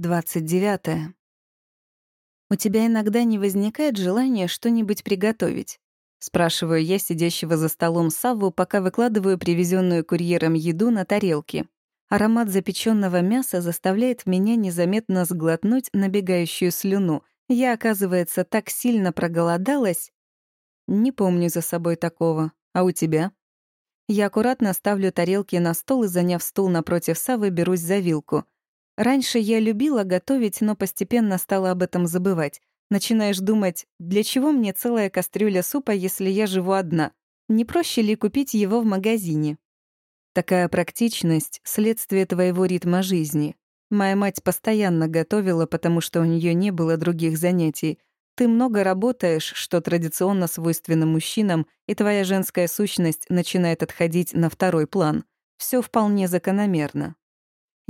29. «У тебя иногда не возникает желания что-нибудь приготовить?» Спрашиваю я сидящего за столом Савву, пока выкладываю привезенную курьером еду на тарелки. Аромат запеченного мяса заставляет меня незаметно сглотнуть набегающую слюну. Я, оказывается, так сильно проголодалась. Не помню за собой такого. А у тебя? Я аккуратно ставлю тарелки на стол и, заняв стул напротив Савы, берусь за вилку — Раньше я любила готовить, но постепенно стала об этом забывать. Начинаешь думать, для чего мне целая кастрюля супа, если я живу одна? Не проще ли купить его в магазине? Такая практичность — следствие твоего ритма жизни. Моя мать постоянно готовила, потому что у нее не было других занятий. Ты много работаешь, что традиционно свойственно мужчинам, и твоя женская сущность начинает отходить на второй план. Все вполне закономерно.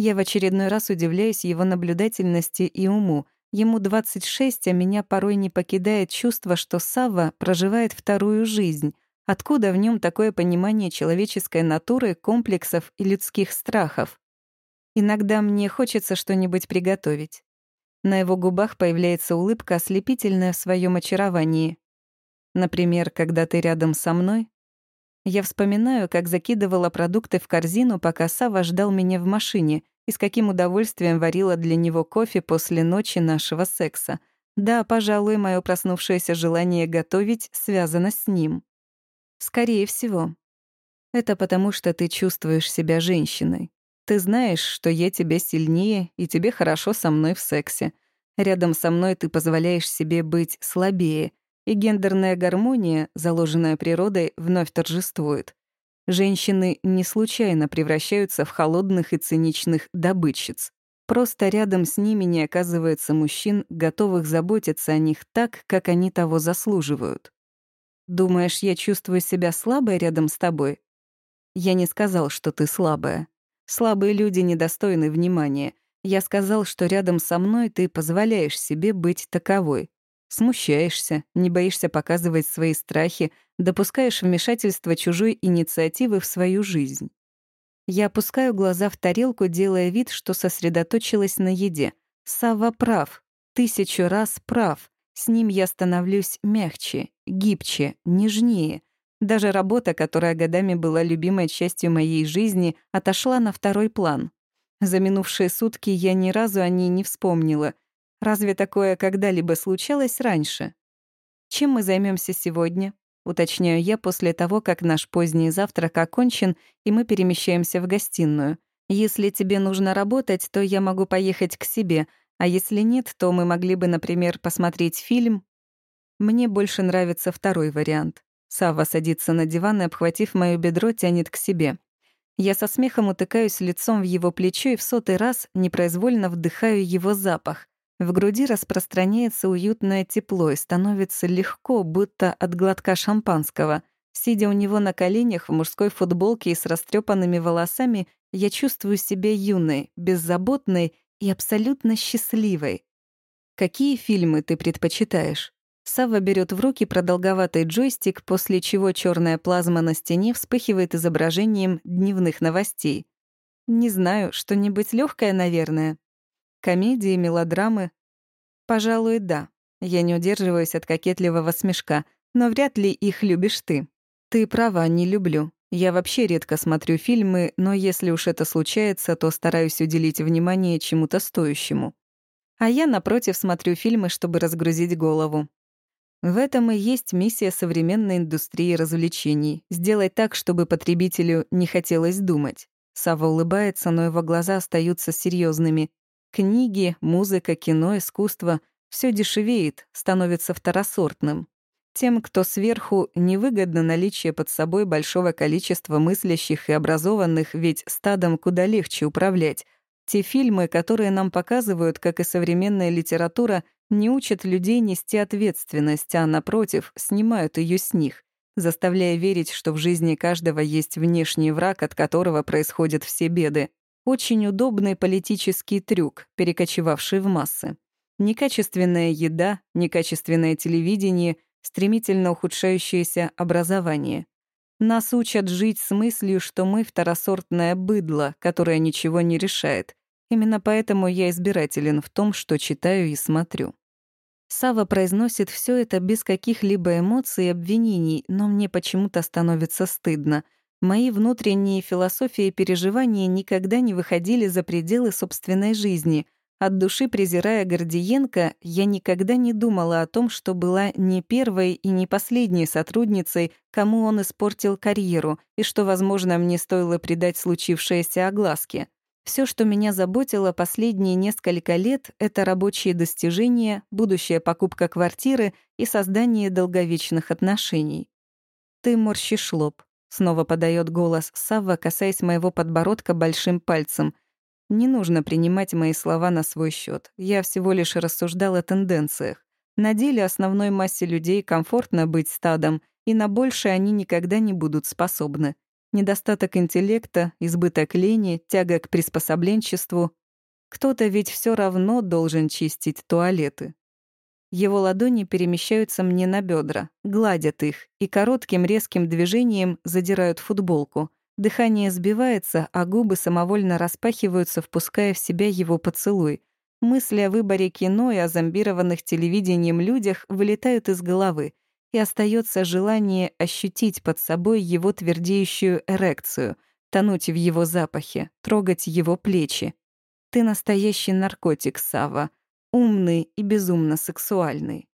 Я в очередной раз удивляюсь его наблюдательности и уму. Ему 26, а меня порой не покидает чувство, что Сава проживает вторую жизнь. Откуда в нем такое понимание человеческой натуры, комплексов и людских страхов? Иногда мне хочется что-нибудь приготовить. На его губах появляется улыбка, ослепительная в своем очаровании. Например, когда ты рядом со мной, я вспоминаю, как закидывала продукты в корзину, пока Сава ждал меня в машине, и с каким удовольствием варила для него кофе после ночи нашего секса. Да, пожалуй, мое проснувшееся желание готовить связано с ним. Скорее всего. Это потому, что ты чувствуешь себя женщиной. Ты знаешь, что я тебя сильнее, и тебе хорошо со мной в сексе. Рядом со мной ты позволяешь себе быть слабее, и гендерная гармония, заложенная природой, вновь торжествует. Женщины не случайно превращаются в холодных и циничных добытчиц. Просто рядом с ними не оказывается мужчин, готовых заботиться о них так, как они того заслуживают. Думаешь, я чувствую себя слабой рядом с тобой? Я не сказал, что ты слабая. Слабые люди недостойны внимания. Я сказал, что рядом со мной ты позволяешь себе быть таковой. Смущаешься, не боишься показывать свои страхи, допускаешь вмешательство чужой инициативы в свою жизнь. Я опускаю глаза в тарелку, делая вид, что сосредоточилась на еде. Сава прав. Тысячу раз прав. С ним я становлюсь мягче, гибче, нежнее. Даже работа, которая годами была любимой частью моей жизни, отошла на второй план. За минувшие сутки я ни разу о ней не вспомнила — Разве такое когда-либо случалось раньше? Чем мы займемся сегодня? Уточняю я после того, как наш поздний завтрак окончен, и мы перемещаемся в гостиную. Если тебе нужно работать, то я могу поехать к себе, а если нет, то мы могли бы, например, посмотреть фильм. Мне больше нравится второй вариант. Сава садится на диван и, обхватив моё бедро, тянет к себе. Я со смехом утыкаюсь лицом в его плечо и в сотый раз непроизвольно вдыхаю его запах. В груди распространяется уютное тепло и становится легко, будто от глотка шампанского. Сидя у него на коленях в мужской футболке и с растрепанными волосами, я чувствую себя юной, беззаботной и абсолютно счастливой. Какие фильмы ты предпочитаешь? Сава берет в руки продолговатый джойстик, после чего черная плазма на стене вспыхивает изображением дневных новостей. Не знаю, что-нибудь легкое, наверное. Комедии, мелодрамы? Пожалуй, да. Я не удерживаюсь от кокетливого смешка, но вряд ли их любишь ты. Ты права, не люблю. Я вообще редко смотрю фильмы, но если уж это случается, то стараюсь уделить внимание чему-то стоящему. А я, напротив, смотрю фильмы, чтобы разгрузить голову. В этом и есть миссия современной индустрии развлечений — сделать так, чтобы потребителю не хотелось думать. Сава улыбается, но его глаза остаются серьезными. Книги, музыка, кино, искусство — все дешевеет, становится второсортным. Тем, кто сверху, невыгодно наличие под собой большого количества мыслящих и образованных, ведь стадом куда легче управлять. Те фильмы, которые нам показывают, как и современная литература, не учат людей нести ответственность, а, напротив, снимают ее с них, заставляя верить, что в жизни каждого есть внешний враг, от которого происходят все беды. Очень удобный политический трюк, перекочевавший в массы. Некачественная еда, некачественное телевидение, стремительно ухудшающееся образование. Нас учат жить с мыслью, что мы второсортное быдло, которое ничего не решает. Именно поэтому я избирателен в том, что читаю и смотрю. Сава произносит все это без каких-либо эмоций и обвинений, но мне почему-то становится стыдно. Мои внутренние философии и переживания никогда не выходили за пределы собственной жизни. От души презирая Гордиенко, я никогда не думала о том, что была не первой и не последней сотрудницей, кому он испортил карьеру, и что, возможно, мне стоило придать случившееся огласке. Все, что меня заботило последние несколько лет, это рабочие достижения, будущая покупка квартиры и создание долговечных отношений. «Ты морщишь лоб», — снова подает голос Савва, касаясь моего подбородка большим пальцем. «Не нужно принимать мои слова на свой счет. Я всего лишь рассуждал о тенденциях. На деле основной массе людей комфортно быть стадом, и на большее они никогда не будут способны. Недостаток интеллекта, избыток лени, тяга к приспособленчеству. Кто-то ведь все равно должен чистить туалеты. Его ладони перемещаются мне на бедра, гладят их и коротким резким движением задирают футболку. Дыхание сбивается, а губы самовольно распахиваются, впуская в себя его поцелуй. Мысли о выборе кино и о зомбированных телевидением людях вылетают из головы и остается желание ощутить под собой его твердеющую эрекцию, тонуть в его запахе, трогать его плечи. Ты настоящий наркотик, Сава, умный и безумно сексуальный.